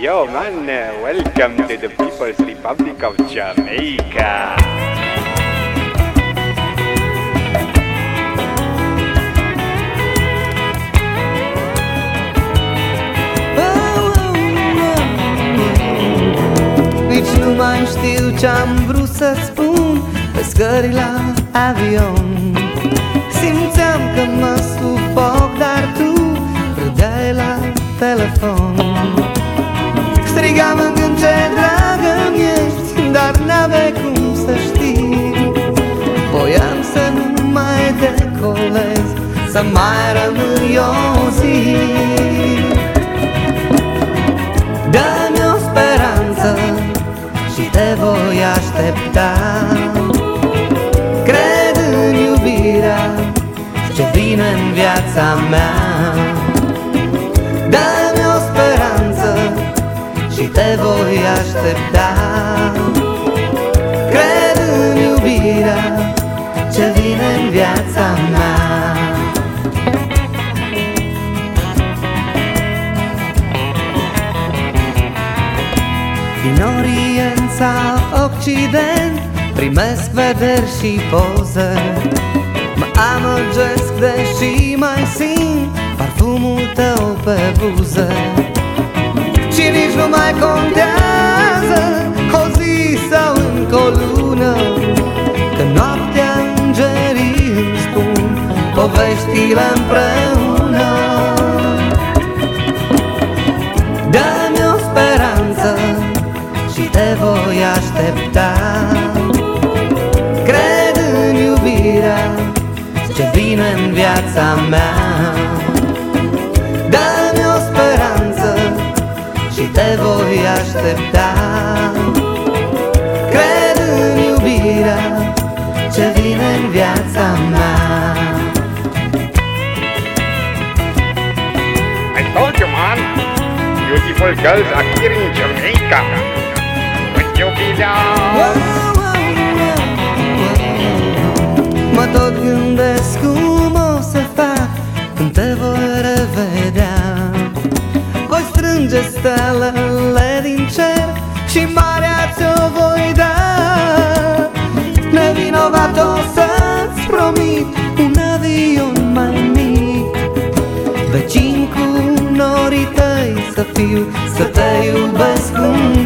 Yo, man, uh, welcome to the People's Republic of Jamaica. Nici nu mai știu ce-am vrut să spun Pe scări la avion Simțeam că mă sufoc, Să mai rămâi o zi. Dă-mi o speranță și te voi aștepta. Cred în iubirea ce vine în viața mea. Dă-mi o speranță și te voi aștepta Din Orient sau Occident Primesc vederi și poze. Mă amăgesc deși mai simt Parfumul tău pe buze Și nici nu mai contează O zi sau încă o lună Că noaptea îngerii îmi spun Poveștile împreună aștepta. Cred în iubirea ce vine în viața mea. Dă-mi o speranță și te voi aștepta. Cred în iubirea ce vine în viața mea. I told you, man, beautiful girls are here in Jamaica. Would you be down? Mă tot gândesc cum o să fac Când te voi revedea. Voi strânge stelele din cer Și marea ți-o voi da. Nevinovat o să-ți promit Un avion mai mic. Vecin cu norii tăi să fiu Să te iubesc un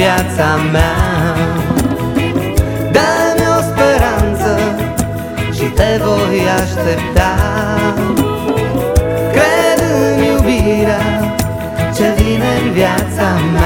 viața mea. Dă-mi o speranță și te voi aștepta. Cred în iubirea ce vine în viața mea.